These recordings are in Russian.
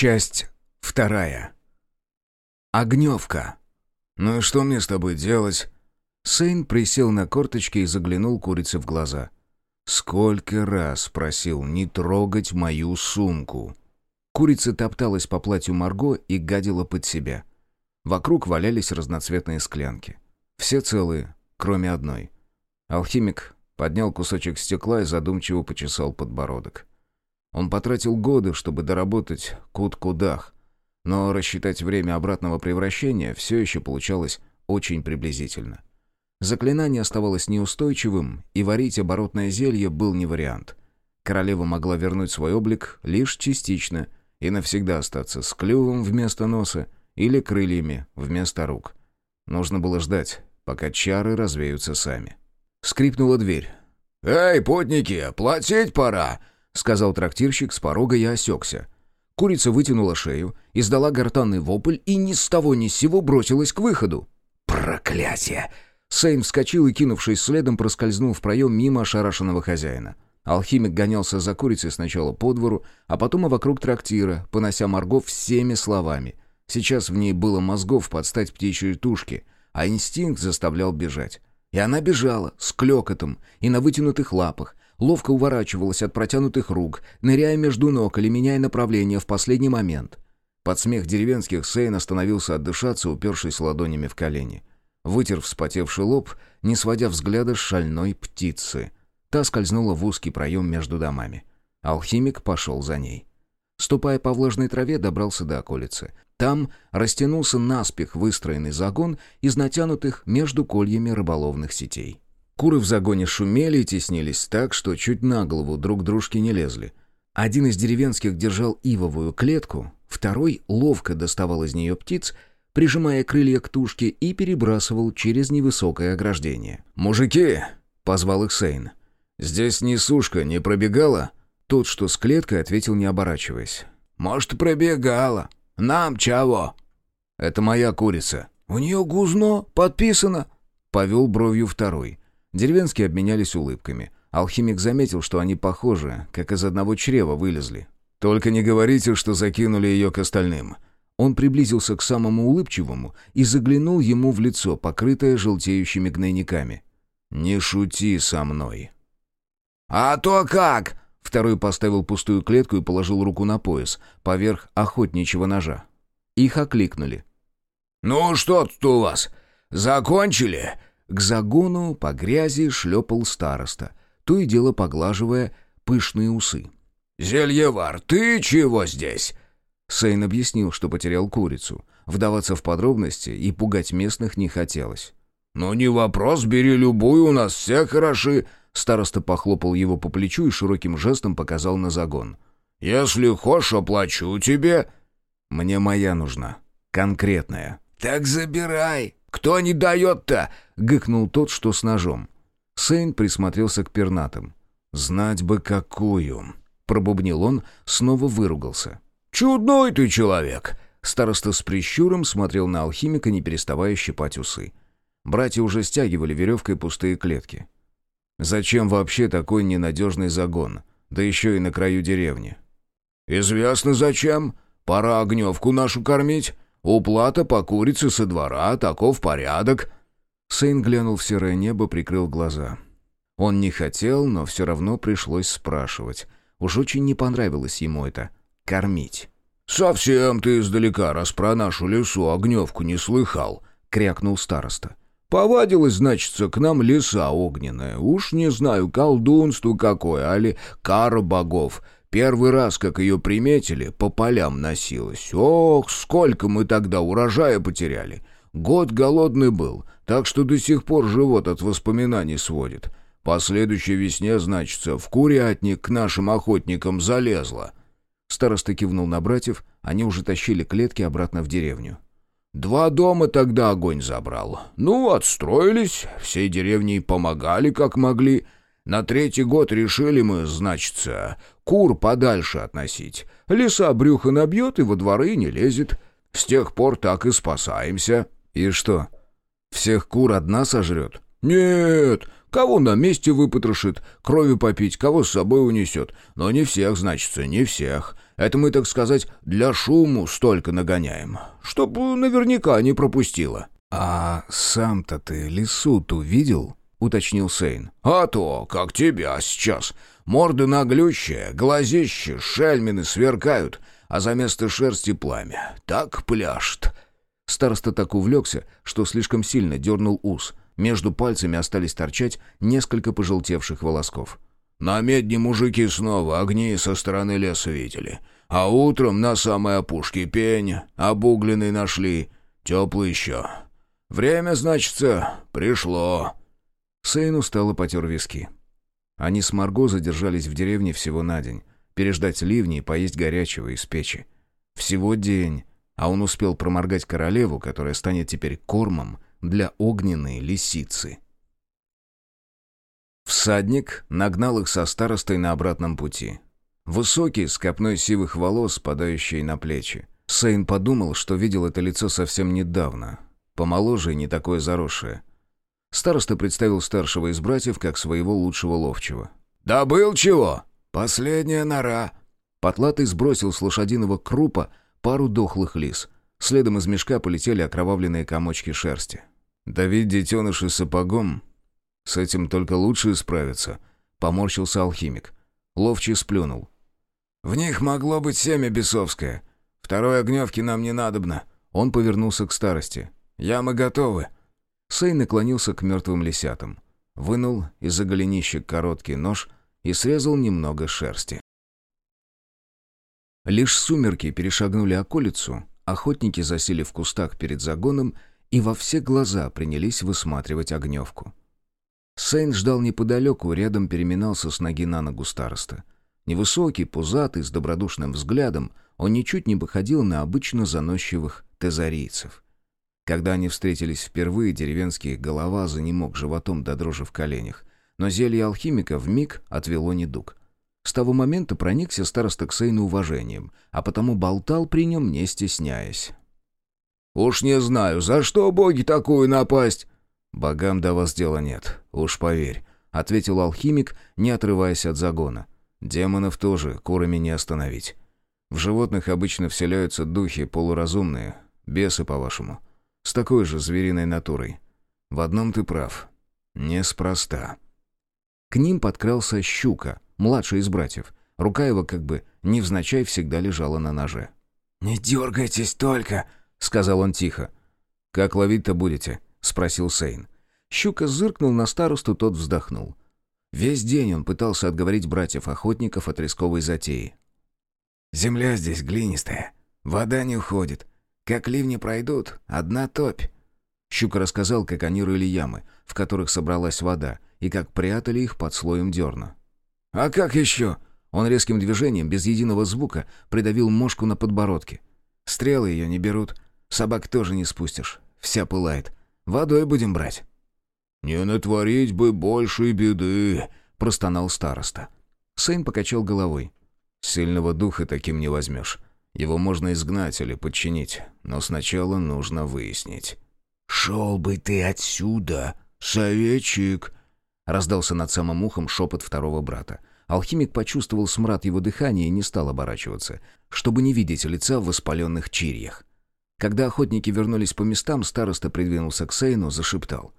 Часть вторая. Огневка. «Ну и что мне с тобой делать?» Сейн присел на корточки и заглянул курице в глаза. «Сколько раз просил не трогать мою сумку!» Курица топталась по платью Марго и гадила под себя. Вокруг валялись разноцветные склянки. Все целые, кроме одной. Алхимик поднял кусочек стекла и задумчиво почесал подбородок. Он потратил годы, чтобы доработать кут-кудах, но рассчитать время обратного превращения все еще получалось очень приблизительно. Заклинание оставалось неустойчивым, и варить оборотное зелье был не вариант. Королева могла вернуть свой облик лишь частично и навсегда остаться с клювом вместо носа или крыльями вместо рук. Нужно было ждать, пока чары развеются сами. Скрипнула дверь. «Эй, путники, платить пора!» — сказал трактирщик с порога, я осекся. Курица вытянула шею, издала гортанный вопль и ни с того ни с сего бросилась к выходу. «Проклятие!» Сейн вскочил и, кинувшись следом, проскользнул в проем мимо ошарашенного хозяина. Алхимик гонялся за курицей сначала по двору, а потом и вокруг трактира, понося Марго всеми словами. Сейчас в ней было мозгов под стать птичьей тушке, а инстинкт заставлял бежать. И она бежала, с клёкотом и на вытянутых лапах, ловко уворачивалась от протянутых рук, ныряя между ног или меняя направление в последний момент. Под смех деревенских Сейн остановился отдышаться, упершись ладонями в колени. Вытер вспотевший лоб, не сводя взгляда с шальной птицы. Та скользнула в узкий проем между домами. Алхимик пошел за ней. Ступая по влажной траве, добрался до околицы. Там растянулся наспех выстроенный загон из натянутых между кольями рыболовных сетей. Куры в загоне шумели и теснились так, что чуть на голову друг дружки не лезли. Один из деревенских держал ивовую клетку, второй ловко доставал из нее птиц, прижимая крылья к тушке и перебрасывал через невысокое ограждение. «Мужики!» — позвал их Сейн. «Здесь ни сушка не пробегала?» Тот, что с клеткой, ответил, не оборачиваясь. «Может, пробегала. Нам чего?» «Это моя курица». «У нее гузно подписано». Повел бровью второй. Деревенские обменялись улыбками. Алхимик заметил, что они похожи, как из одного чрева вылезли. «Только не говорите, что закинули ее к остальным». Он приблизился к самому улыбчивому и заглянул ему в лицо, покрытое желтеющими гнойниками. «Не шути со мной». «А то как?» Второй поставил пустую клетку и положил руку на пояс, поверх охотничьего ножа. Их окликнули. «Ну что тут у вас? Закончили?» К загону по грязи шлепал староста, то и дело поглаживая пышные усы. «Зельевар, ты чего здесь?» Сейн объяснил, что потерял курицу. Вдаваться в подробности и пугать местных не хотелось. «Ну не вопрос, бери любую, у нас все хороши». Староста похлопал его по плечу и широким жестом показал на загон. «Если хочешь, оплачу тебе». «Мне моя нужна. Конкретная». «Так забирай. Кто не дает-то?» гыкнул тот, что с ножом. Сейн присмотрелся к пернатым. «Знать бы какую!» Пробубнил он, снова выругался. «Чудной ты человек!» Староста с прищуром смотрел на алхимика, не переставая щипать усы. Братья уже стягивали веревкой пустые клетки. «Зачем вообще такой ненадежный загон? Да еще и на краю деревни». «Известно зачем. Пора огневку нашу кормить. Уплата по курице со двора, таков порядок». Сейн глянул в серое небо, прикрыл глаза. Он не хотел, но все равно пришлось спрашивать. Уж очень не понравилось ему это — кормить. «Совсем ты издалека, раз про нашу лесу огневку не слыхал», — крякнул староста. «Повадилась, значится, к нам леса огненная. Уж не знаю, колдунство какое, али кара богов. Первый раз, как ее приметили, по полям носилась. Ох, сколько мы тогда урожая потеряли. Год голодный был, так что до сих пор живот от воспоминаний сводит. По следующей весне, значится, в курятник к нашим охотникам залезла». Староста кивнул на братьев, они уже тащили клетки обратно в деревню. «Два дома тогда огонь забрал. Ну, отстроились, всей деревней помогали, как могли. На третий год решили мы, значится, кур подальше относить. Леса брюхо набьет и во дворы не лезет. С тех пор так и спасаемся». «И что, всех кур одна сожрет?» «Нет, Кого на месте выпотрошит, крови попить, кого с собой унесет. Но не всех, значится, не всех. Это мы, так сказать, для шуму столько нагоняем, чтоб наверняка не пропустила». «А сам-то ты лису ту видел?» — уточнил Сейн. «А то, как тебя сейчас. Морды наглющие, глазищи, шельмины сверкают, а за место шерсти пламя. Так пляшет». Староста так увлекся, что слишком сильно дернул ус. Между пальцами остались торчать несколько пожелтевших волосков. «На медне мужики снова огни со стороны леса видели. А утром на самой опушке пень обугленный нашли. Теплый еще. Время, значится, пришло». Сейн устало потер виски. Они с Марго задержались в деревне всего на день. Переждать ливни и поесть горячего из печи. Всего день, а он успел проморгать королеву, которая станет теперь кормом для огненной лисицы. Всадник нагнал их со старостой на обратном пути. Высокий, с копной сивых волос, спадающий на плечи. Сейн подумал, что видел это лицо совсем недавно. Помоложе и не такое заросшее. Староста представил старшего из братьев как своего лучшего ловчего. «Да был чего! Последняя нора!» Потлатый сбросил с лошадиного крупа пару дохлых лис. Следом из мешка полетели окровавленные комочки шерсти. «Давид детеныши сапогом? С этим только лучше справиться», — поморщился алхимик. Ловчий сплюнул. «В них могло быть семя бесовское. Второй огневки нам не надобно». Он повернулся к старости. «Ямы готовы». Сей наклонился к мертвым лисятам. Вынул из-за голенища короткий нож и срезал немного шерсти. Лишь сумерки перешагнули околицу, охотники засели в кустах перед загоном и во все глаза принялись высматривать огневку. Сейн ждал неподалеку, рядом переминался с ноги на ногу староста. Невысокий, пузатый, с добродушным взглядом, он ничуть не походил на обычно заносчивых тезарийцев. Когда они встретились впервые, деревенский голова занемог животом до дрожи в коленях. Но зелье алхимика вмиг отвело недуг. С того момента проникся староста к Сейну уважением, а потому болтал при нем, не стесняясь. «Уж не знаю, за что боги такую напасть?» «Богам до вас дела нет, уж поверь», — ответил алхимик, не отрываясь от загона. «Демонов тоже курами не остановить. В животных обычно вселяются духи полуразумные, бесы, по-вашему с такой же звериной натурой. В одном ты прав. Неспроста. К ним подкрался щука, младший из братьев. Рука его как бы невзначай всегда лежала на ноже. «Не дергайтесь только», — сказал он тихо. «Как ловить-то будете?» — спросил Сейн. Щука зыркнул на старосту, тот вздохнул. Весь день он пытался отговорить братьев-охотников от рисковой затеи. «Земля здесь глинистая, вода не уходит, как ливни пройдут, одна топь. Щука рассказал, как они рыли ямы, в которых собралась вода, и как прятали их под слоем дерна. «А как еще?» Он резким движением, без единого звука, придавил мошку на подбородке. «Стрелы ее не берут. Собак тоже не спустишь. Вся пылает. Водой будем брать». «Не натворить бы большей беды», — простонал староста. Сын покачал головой. «Сильного духа таким не возьмешь. Его можно изгнать или подчинить, но сначала нужно выяснить. «Шел бы ты отсюда, советчик!» Раздался над самым ухом шепот второго брата. Алхимик почувствовал смрад его дыхания и не стал оборачиваться, чтобы не видеть лица в воспаленных чирьях. Когда охотники вернулись по местам, староста придвинулся к Сейну, зашептал.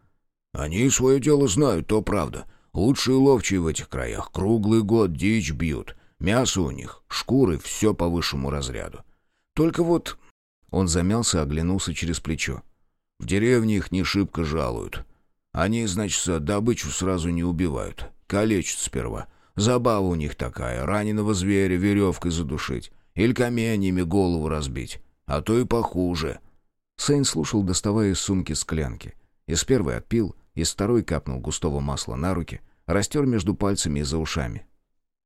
«Они свое дело знают, то правда. Лучшие ловчие в этих краях. Круглый год дичь бьют. Мясо у них, шкуры, все по высшему разряду. Только вот...» Он замялся, оглянулся через плечо. «В деревне их не шибко жалуют. Они, значит, добычу сразу не убивают. Калечат сперва. Забава у них такая, раненого зверя веревкой задушить. Или каменьями голову разбить. А то и похуже». Сейн слушал, доставая из сумки склянки. Из первой отпил, из второй капнул густого масла на руки, растер между пальцами и за ушами.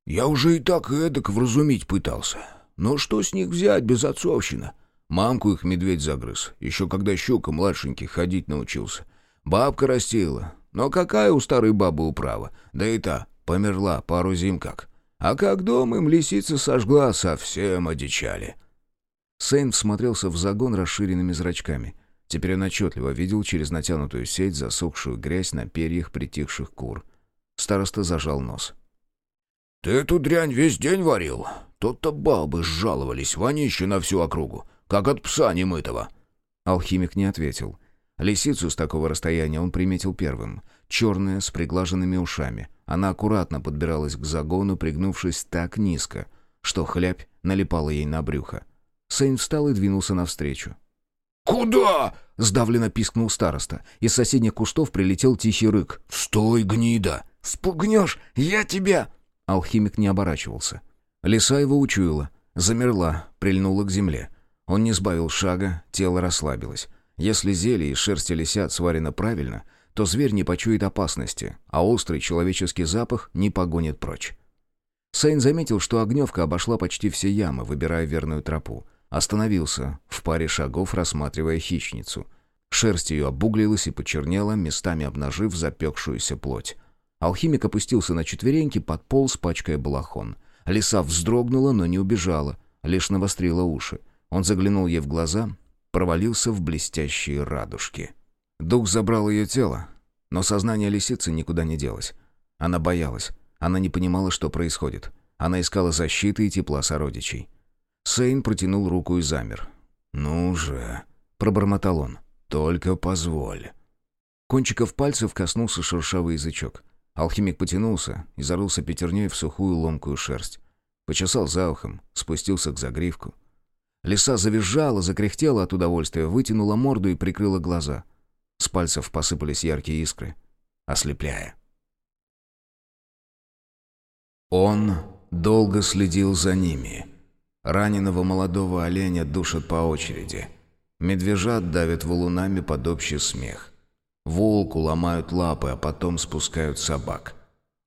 Я уже и так и эдак вразумить пытался. Но что с них взять без отцовщина? Мамку их медведь загрыз, еще когда щука младшенький ходить научился. Бабка растила. Но какая у старой бабы управа? Да и та померла пару зим как. А как дом им лисица сожгла, совсем одичали. Сейн всмотрелся в загон расширенными зрачками. Теперь он отчетливо видел через натянутую сеть засохшую грязь на перьях притихших кур. Староста зажал нос. «Ты эту дрянь весь день варил? Тут-то бабы сжаловались, вонище на всю округу, как от пса немытого». Алхимик не ответил. Лисицу с такого расстояния он приметил первым. Черная, с приглаженными ушами. Она аккуратно подбиралась к загону, пригнувшись так низко, что хлябь налипала ей на брюхо. Сейн встал и двинулся навстречу. «Куда?» — сдавленно пискнул староста. Из соседних кустов прилетел тихий рык. «Стой, гнида!» «Спугнешь, я тебя...» Алхимик не оборачивался. Лиса его учуяла, замерла, прильнула к земле. Он не сбавил шага, тело расслабилось. Если зелье из шерсти лисят сварено правильно, то зверь не почует опасности, а острый человеческий запах не погонит прочь. Сейн заметил, что огневка обошла почти все ямы, выбирая верную тропу. Остановился, в паре шагов рассматривая хищницу. Шерсть ее обуглилась и почернела, местами обнажив запекшуюся плоть. Алхимик опустился на четвереньки, подполз, пачкая балахон. Лиса вздрогнула, но не убежала, лишь навострила уши. Он заглянул ей в глаза, провалился в блестящие радужки. Дух забрал ее тело, но сознание лисицы никуда не делось. Она боялась, она не понимала, что происходит. Она искала защиты и тепла сородичей. Сейн протянул руку и замер. «Ну же», — пробормотал он, — «только позволь». Кончиков пальцев коснулся шершавый язычок. Алхимик потянулся и зарылся пятерней в сухую ломкую шерсть. Почесал за ухом, спустился к загривку. Лиса завизжала, закряхтела от удовольствия, вытянула морду и прикрыла глаза. С пальцев посыпались яркие искры, ослепляя. Он долго следил за ними — Раненого молодого оленя душат по очереди. Медвежат давят валунами под общий смех. Волку ломают лапы, а потом спускают собак.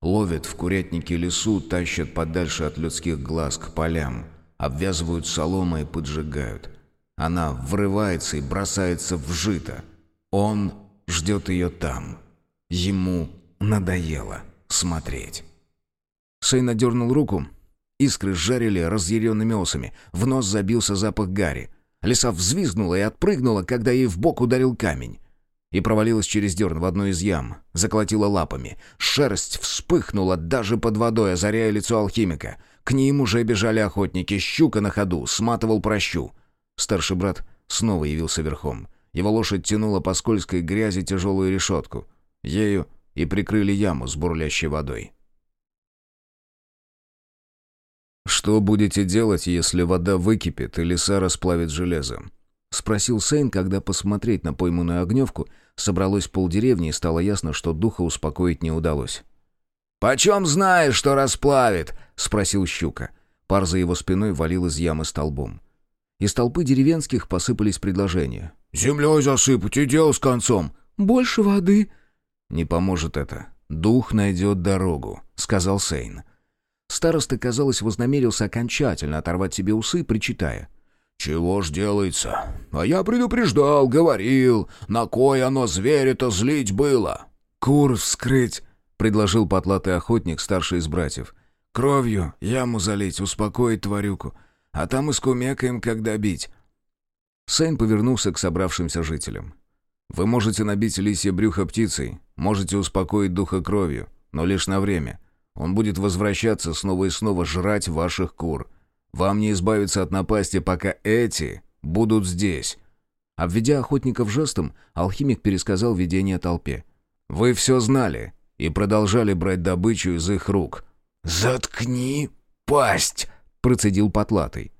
Ловят в курятнике лесу, тащат подальше от людских глаз к полям. Обвязывают соломой и поджигают. Она врывается и бросается в жито. Он ждет ее там. Ему надоело смотреть. Сейна дернул руку, Искры сжарили разъяренными осами. В нос забился запах гари. Лиса взвизгнула и отпрыгнула, когда ей в бок ударил камень. И провалилась через дерн в одну из ям. Заколотила лапами. Шерсть вспыхнула даже под водой, озаряя лицо алхимика. К ним уже бежали охотники. Щука на ходу, сматывал прощу. Старший брат снова явился верхом. Его лошадь тянула по скользкой грязи тяжелую решетку. Ею и прикрыли яму с бурлящей водой. «Что будете делать, если вода выкипит и леса расплавит железо?» — спросил Сейн, когда посмотреть на пойманную огневку собралось полдеревни и стало ясно, что духа успокоить не удалось. «Почем знаешь, что расплавит?» — спросил Щука. Пар за его спиной валил из ямы столбом. Из толпы деревенских посыпались предложения. «Землей засыпать и дело с концом». «Больше воды». «Не поможет это. Дух найдет дорогу», — сказал Сейн. Староста, казалось, вознамерился окончательно оторвать себе усы, причитая. «Чего ж делается? А я предупреждал, говорил, на кой оно зверя-то злить было?» «Кур вскрыть», — предложил потлатый охотник, старший из братьев. «Кровью яму залить, успокоить тварюку, а там и скумекаем, когда бить». Сейн повернулся к собравшимся жителям. «Вы можете набить лисье брюхо птицей, можете успокоить духа кровью, но лишь на время. Он будет возвращаться снова и снова жрать ваших кур. Вам не избавиться от напасти, пока эти будут здесь». Обведя охотников жестом, алхимик пересказал видение толпе. «Вы все знали и продолжали брать добычу из их рук». «Заткни пасть!» — процедил Потлатый.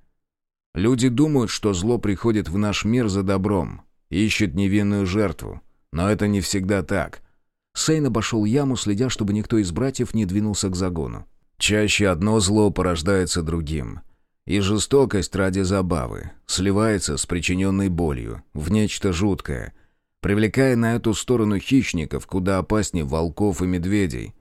«Люди думают, что зло приходит в наш мир за добром, ищет невинную жертву. Но это не всегда так. Сейн обошел яму, следя, чтобы никто из братьев не двинулся к загону. Чаще одно зло порождается другим. И жестокость ради забавы сливается с причиненной болью в нечто жуткое, привлекая на эту сторону хищников куда опаснее волков и медведей.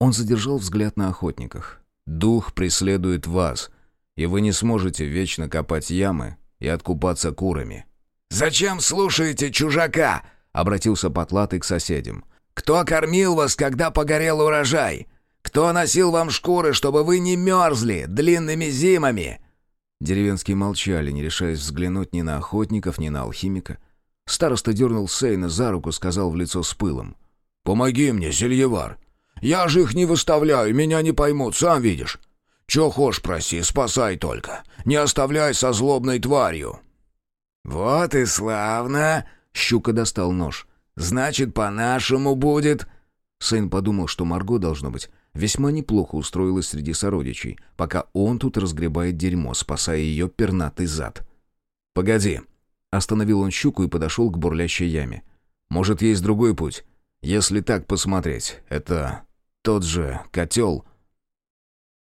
Он задержал взгляд на охотниках. «Дух преследует вас, и вы не сможете вечно копать ямы и откупаться курами». «Зачем слушаете чужака?» — обратился Потлатый к соседям. Кто кормил вас, когда погорел урожай? Кто носил вам шкуры, чтобы вы не мерзли длинными зимами?» Деревенские молчали, не решаясь взглянуть ни на охотников, ни на алхимика. Староста дернул Сейна за руку, сказал в лицо с пылом. «Помоги мне, Сельевар. Я же их не выставляю, меня не поймут, сам видишь. Че хошь проси, спасай только. Не оставляй со злобной тварью». «Вот и славно!» — Щука достал нож. «Значит, по-нашему будет...» Сын подумал, что Марго, должно быть, весьма неплохо устроилась среди сородичей, пока он тут разгребает дерьмо, спасая ее пернатый зад. «Погоди!» Остановил он щуку и подошел к бурлящей яме. «Может, есть другой путь? Если так посмотреть, это тот же котел...»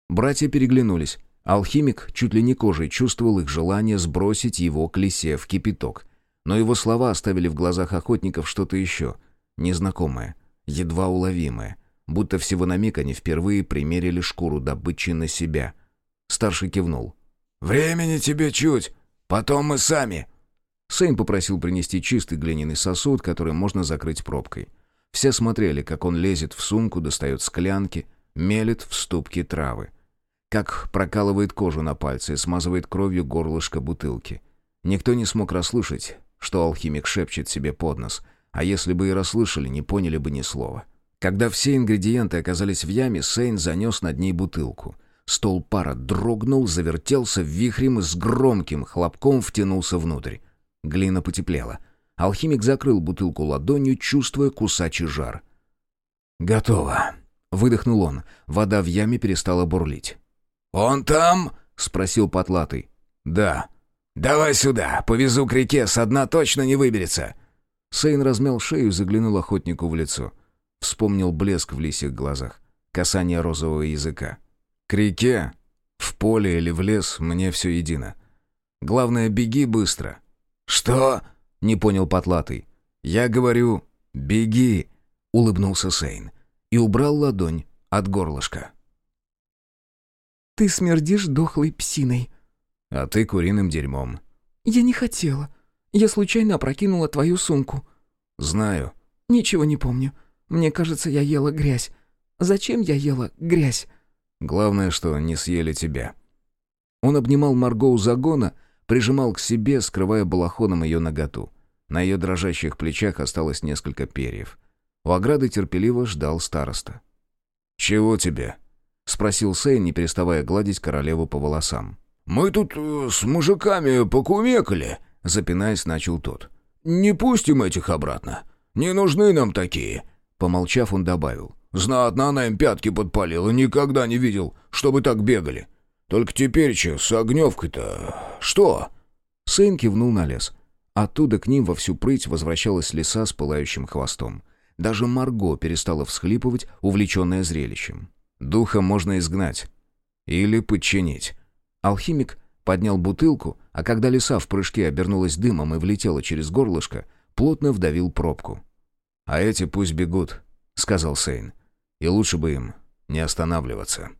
Братья переглянулись. Алхимик чуть ли не кожей чувствовал их желание сбросить его к лисе в кипяток. Но его слова оставили в глазах охотников что-то еще, незнакомое, едва уловимое, будто всего на миг они впервые примерили шкуру добычи на себя. Старший кивнул. «Времени тебе чуть, потом мы сами». Сейн попросил принести чистый глиняный сосуд, который можно закрыть пробкой. Все смотрели, как он лезет в сумку, достает склянки, мелет в ступке травы. Как прокалывает кожу на пальце и смазывает кровью горлышко бутылки. Никто не смог расслышать, что алхимик шепчет себе под нос, а если бы и расслышали, не поняли бы ни слова. Когда все ингредиенты оказались в яме, Сейн занес над ней бутылку. Стол пара дрогнул, завертелся вихрем и с громким хлопком втянулся внутрь. Глина потеплела. Алхимик закрыл бутылку ладонью, чувствуя кусачий жар. «Готово», — выдохнул он. Вода в яме перестала бурлить. «Он там?» — спросил потлатый. «Да». «Давай сюда, повезу к реке, со дна точно не выберется». Сейн размял шею и заглянул охотнику в лицо. Вспомнил блеск в лисих глазах, касание розового языка. «К реке, в поле или в лес, мне все едино. Главное, беги быстро». «Что?» — не понял потлатый. «Я говорю, беги», — улыбнулся Сейн и убрал ладонь от горлышка. «Ты смердишь дохлой псиной». «А ты куриным дерьмом». «Я не хотела. Я случайно опрокинула твою сумку». «Знаю». «Ничего не помню. Мне кажется, я ела грязь. Зачем я ела грязь?» «Главное, что не съели тебя». Он обнимал Марго у загона, прижимал к себе, скрывая балахоном ее наготу. На ее дрожащих плечах осталось несколько перьев. У ограды терпеливо ждал староста. «Чего тебе?» — спросил Сейн, не переставая гладить королеву по волосам. «Мы тут э, с мужиками покумекали», — запинаясь, начал тот. «Не пустим этих обратно. Не нужны нам такие». Помолчав, он добавил. «Знатно она им пятки подпалила, никогда не видел, чтобы так бегали. Только теперь че, с огневкой-то... что?» Сейн кивнул на лес. Оттуда к ним во всю прыть возвращалась лиса с пылающим хвостом. Даже Марго перестала всхлипывать, увлеченная зрелищем. Духа можно изгнать. Или подчинить. Алхимик поднял бутылку, а когда лиса в прыжке обернулась дымом и влетела через горлышко, плотно вдавил пробку. «А эти пусть бегут», — сказал Сейн. «И лучше бы им не останавливаться».